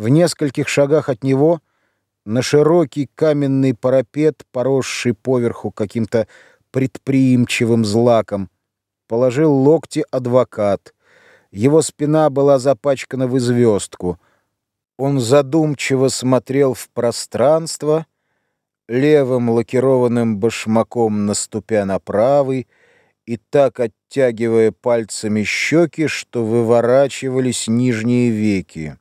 В нескольких шагах от него на широкий каменный парапет, поросший поверху каким-то предприимчивым злаком, положил локти адвокат. Его спина была запачкана в известку. Он задумчиво смотрел в пространство, левым лакированным башмаком наступя на правый, и так оттягивая пальцами щеки, что выворачивались нижние веки.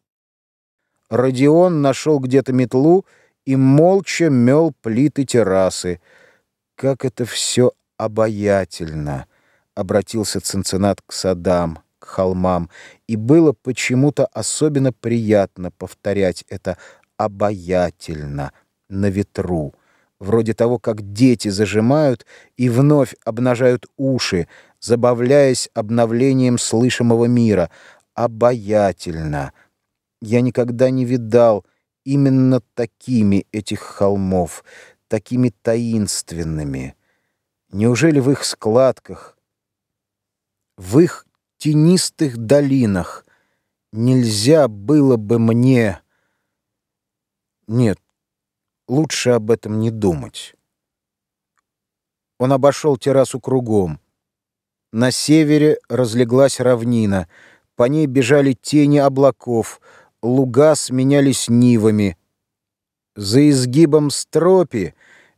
Родион нашел где-то метлу и молча мел плиты террасы. «Как это все обаятельно!» — обратился Цинциннат к садам, к холмам, и было почему-то особенно приятно повторять это «обаятельно» на ветру, вроде того, как дети зажимают и вновь обнажают уши, забавляясь обновлением слышимого мира. «Обаятельно!» Я никогда не видал именно такими этих холмов, такими таинственными. Неужели в их складках, в их тенистых долинах нельзя было бы мне... Нет, лучше об этом не думать. Он обошел террасу кругом. На севере разлеглась равнина, по ней бежали тени облаков — луга сменялись нивами. За изгибом стропи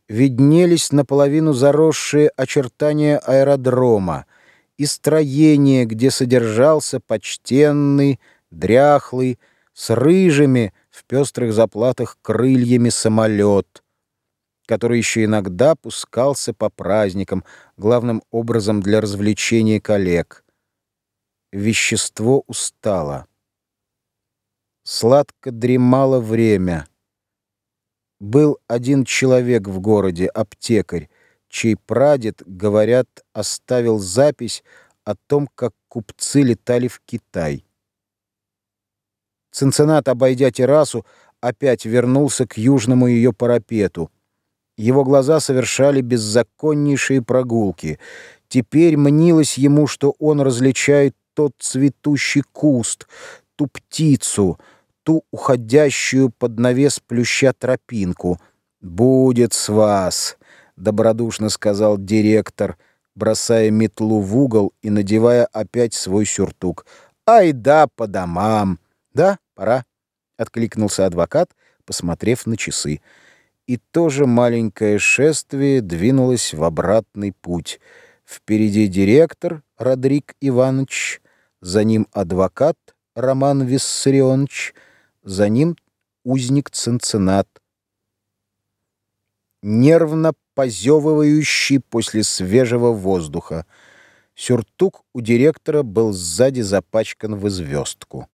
виднелись наполовину заросшие очертания аэродрома и строение, где содержался почтенный, дряхлый, с рыжими в пестрых заплатах крыльями самолет, который еще иногда пускался по праздникам, главным образом для развлечения коллег. Вещество устало. Сладко дремало время. Был один человек в городе, аптекарь, чей прадед, говорят, оставил запись о том, как купцы летали в Китай. Цинциннат, обойдя террасу, опять вернулся к южному ее парапету. Его глаза совершали беззаконнейшие прогулки. Теперь мнилось ему, что он различает тот цветущий куст, ту птицу, ту уходящую под навес плюща тропинку. «Будет с вас», — добродушно сказал директор, бросая метлу в угол и надевая опять свой сюртук. «Ай да, по домам!» «Да, пора», — откликнулся адвокат, посмотрев на часы. И тоже маленькое шествие двинулось в обратный путь. Впереди директор Родрик Иванович, за ним адвокат Роман Виссарионович, за ним узник Цинциннат, нервно позевывающий после свежего воздуха. Сюртук у директора был сзади запачкан в звездку.